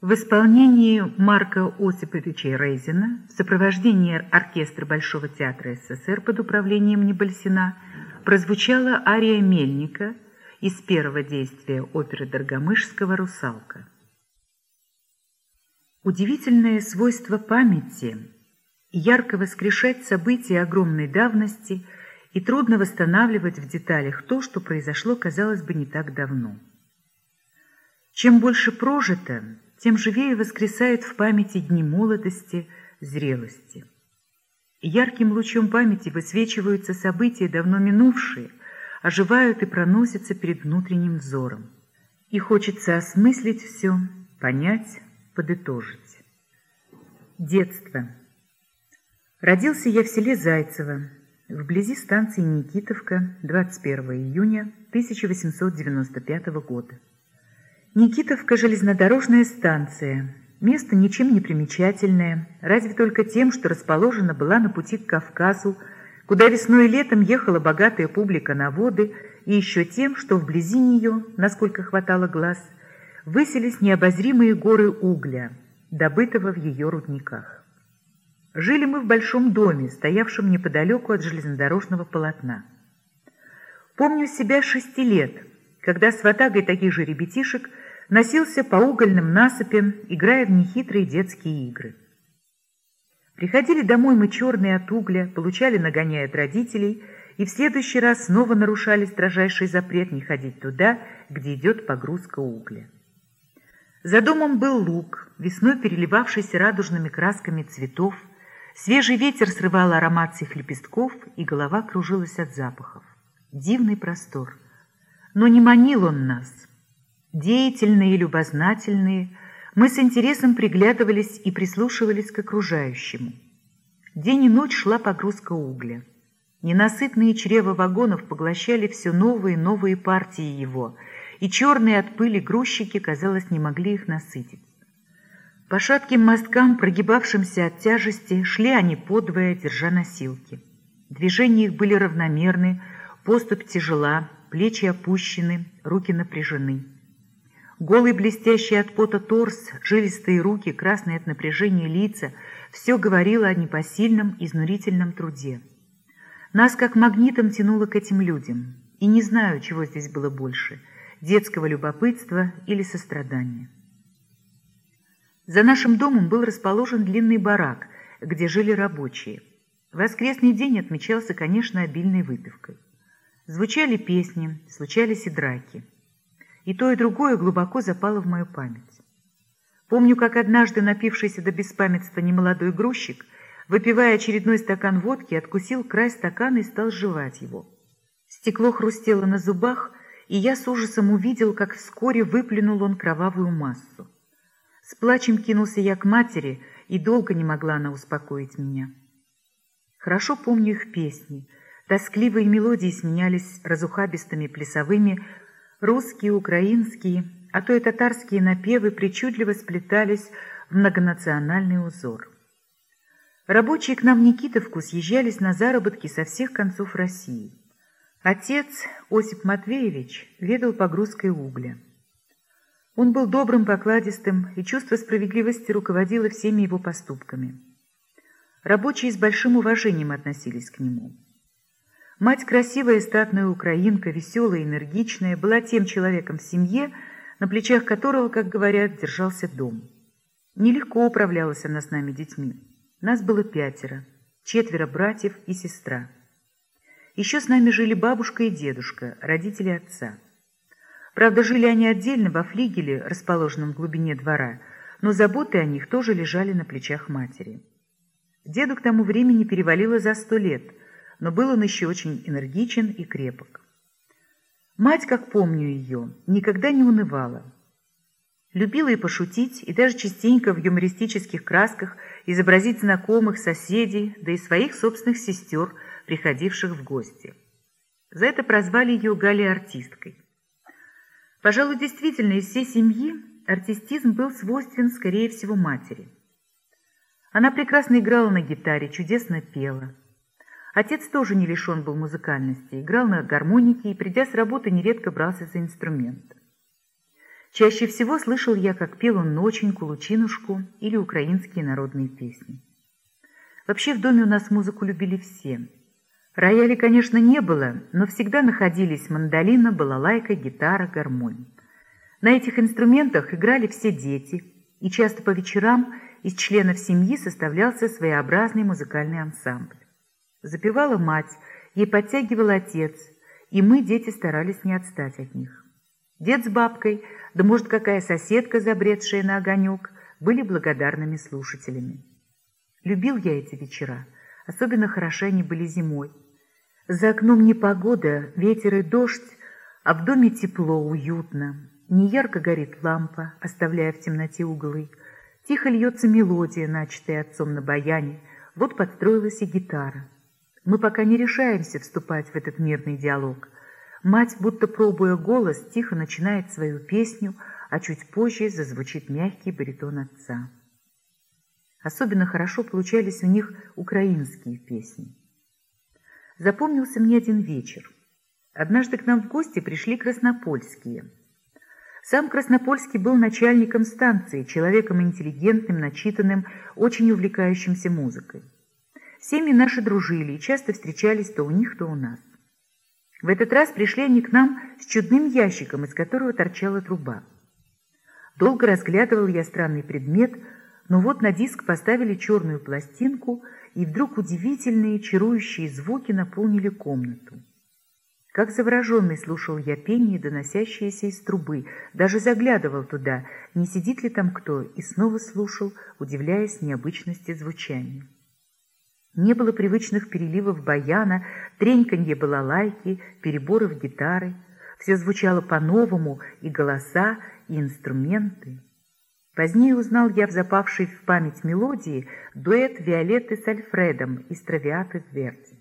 В исполнении Марка Осиповича Рейзина в сопровождении оркестра Большого театра СССР под управлением Небольсина прозвучала ария Мельника из первого действия оперы Доргомышского «Русалка». Удивительное свойство памяти – ярко воскрешать события огромной давности и трудно восстанавливать в деталях то, что произошло, казалось бы, не так давно. Чем больше прожито, тем живее воскресают в памяти дни молодости, зрелости. Ярким лучом памяти высвечиваются события, давно минувшие, оживают и проносятся перед внутренним взором. И хочется осмыслить все, понять, подытожить. Детство. Родился я в селе Зайцево, вблизи станции Никитовка, 21 июня 1895 года. Никитовка – железнодорожная станция. Место ничем не примечательное, разве только тем, что расположена была на пути к Кавказу, куда весной и летом ехала богатая публика на воды, и еще тем, что вблизи нее, насколько хватало глаз – высились необозримые горы угля, добытого в ее рудниках. Жили мы в большом доме, стоявшем неподалеку от железнодорожного полотна. Помню себя шести лет, когда с ватагой таких же ребятишек носился по угольным насыпям, играя в нехитрые детские игры. Приходили домой мы черные от угля, получали нагоняя от родителей, и в следующий раз снова нарушали строжайший запрет не ходить туда, где идет погрузка угля. За домом был луг, весной переливавшийся радужными красками цветов. Свежий ветер срывал аромат всех лепестков, и голова кружилась от запахов. Дивный простор. Но не манил он нас. Деятельные и любознательные, мы с интересом приглядывались и прислушивались к окружающему. День и ночь шла погрузка угля. Ненасытные чрева вагонов поглощали все новые и новые партии его – и черные от пыли грузчики, казалось, не могли их насытить. По шатким мосткам, прогибавшимся от тяжести, шли они подвое, держа носилки. Движения их были равномерны, поступь тяжела, плечи опущены, руки напряжены. Голый блестящий от пота торс, жилистые руки, красные от напряжения лица — все говорило о непосильном, изнурительном труде. Нас как магнитом тянуло к этим людям, и не знаю, чего здесь было больше — детского любопытства или сострадания. За нашим домом был расположен длинный барак, где жили рабочие. Воскресный день отмечался, конечно, обильной выпивкой. Звучали песни, случались и драки. И то, и другое глубоко запало в мою память. Помню, как однажды напившийся до беспамятства немолодой грузчик, выпивая очередной стакан водки, откусил край стакана и стал жевать его. Стекло хрустело на зубах, и я с ужасом увидел, как вскоре выплюнул он кровавую массу. С плачем кинулся я к матери, и долго не могла она успокоить меня. Хорошо помню их песни. Тоскливые мелодии сменялись разухабистыми плясовыми, русские, украинские, а то и татарские напевы причудливо сплетались в многонациональный узор. Рабочие к нам Никитовку съезжались на заработки со всех концов России. Отец, Осип Матвеевич, ведал погрузкой угля. Он был добрым, покладистым, и чувство справедливости руководило всеми его поступками. Рабочие с большим уважением относились к нему. Мать, красивая статная украинка, веселая и энергичная, была тем человеком в семье, на плечах которого, как говорят, держался дом. Нелегко управлялась она с нами детьми. Нас было пятеро, четверо братьев и сестра. Еще с нами жили бабушка и дедушка, родители отца. Правда, жили они отдельно во флигеле, расположенном в глубине двора, но заботы о них тоже лежали на плечах матери. Деду к тому времени перевалило за сто лет, но был он еще очень энергичен и крепок. Мать, как помню ее, никогда не унывала. Любила и пошутить, и даже частенько в юмористических красках изобразить знакомых, соседей, да и своих собственных сестер – приходивших в гости. За это прозвали ее Галей-артисткой. Пожалуй, действительно, из всей семьи артистизм был свойствен, скорее всего, матери. Она прекрасно играла на гитаре, чудесно пела. Отец тоже не лишен был музыкальности, играл на гармонике и, придя с работы, нередко брался за инструмент. Чаще всего слышал я, как пел он ноченьку, лучинушку или украинские народные песни. Вообще в доме у нас музыку любили все. Рояля, конечно, не было, но всегда находились мандолина, балалайка, гитара, гармонь. На этих инструментах играли все дети, и часто по вечерам из членов семьи составлялся своеобразный музыкальный ансамбль. Запевала мать, ей подтягивал отец, и мы, дети, старались не отстать от них. Дед с бабкой, да может какая соседка, забредшая на огонек, были благодарными слушателями. Любил я эти вечера, особенно хороши они были зимой. За окном непогода, ветер и дождь, а в доме тепло, уютно. Не ярко горит лампа, оставляя в темноте углы. Тихо льется мелодия, начатая отцом на баяне. Вот подстроилась и гитара. Мы пока не решаемся вступать в этот мирный диалог. Мать, будто пробуя голос, тихо начинает свою песню, а чуть позже зазвучит мягкий баритон отца. Особенно хорошо получались у них украинские песни. Запомнился мне один вечер. Однажды к нам в гости пришли краснопольские. Сам Краснопольский был начальником станции, человеком интеллигентным, начитанным, очень увлекающимся музыкой. Семьи наши дружили и часто встречались то у них, то у нас. В этот раз пришли они к нам с чудным ящиком, из которого торчала труба. Долго разглядывал я странный предмет, но вот на диск поставили черную пластинку, и вдруг удивительные чарующие звуки наполнили комнату. Как завороженный слушал я пение, доносящееся из трубы, даже заглядывал туда, не сидит ли там кто, и снова слушал, удивляясь необычности звучания. Не было привычных переливов баяна, треньканье балалайки, переборов гитары. Все звучало по-новому, и голоса, и инструменты. Позднее узнал я в запавшей в память мелодии дуэт Виолетты с Альфредом из «Травиаты Верди».